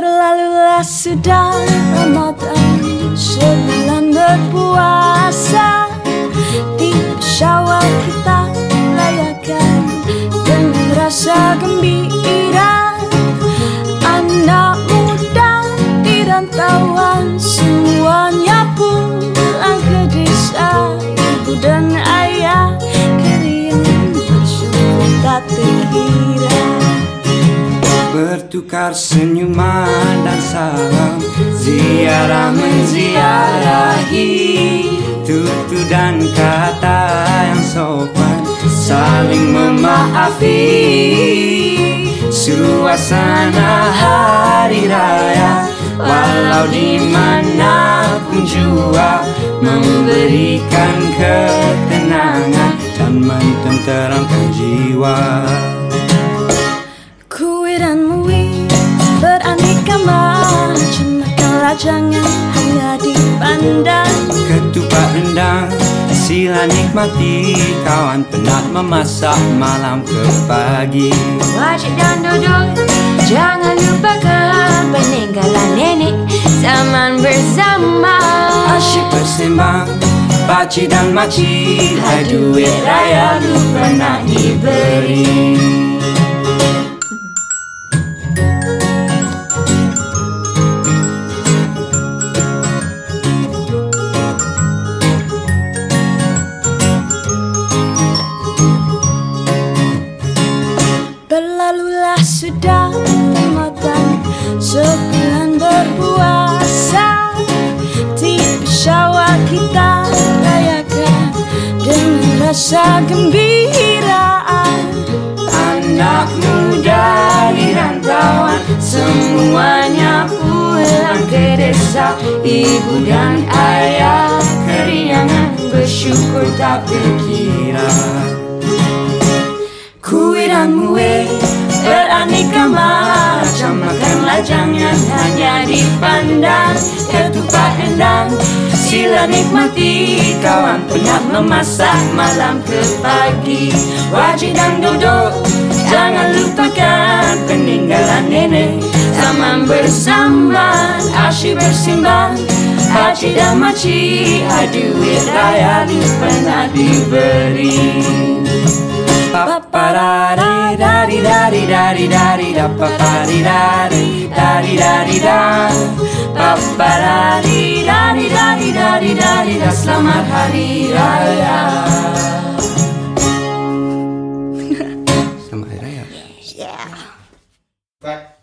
Berlalulah sudah Ramadan Sebulan berpuasa. Di syawal kita Bertukar senyuman dan salam. Ziarah menziarahi Tutur dan kata yang sopan. Saling memaafi Suasana hari raya. Walau di mana pun jua Memberikan ketenangan Dan mententeramkan jiwa jangan hanya dipandang. Ketupat rendang Sila nikmati. Kawan penat memasak malam ke pagi. Wajib dan duduk Jangan lupakan peninggalan nenek Zaman bersama. Asyik bersembang Pakcik dan makcik Hai duit raya lupa nak diberi sudah Ramadan Sebulan berpuasa. Di syawal kita rayakan Dengan rasa gembiraan Anak muda di rantauan Semuanya pulang ke desa. Ibu dan ayah keriangan Bersyukur tak terkira Kue dan mue beraneka macam Makanlah jangan hanya dipandang Ketupat rendang Sila nikmati Kawan penat memasak malam ke pagi. Wajib dan duduk Jangan lupakan peninggalan nenek. Zaman bersama Asyik bersimbang. Pakcik dan makcik Duit raya lupa nak pa pa da di da di da di da di da di da pa pa di selamat hari raya Selamat hari raya Yeah. Back.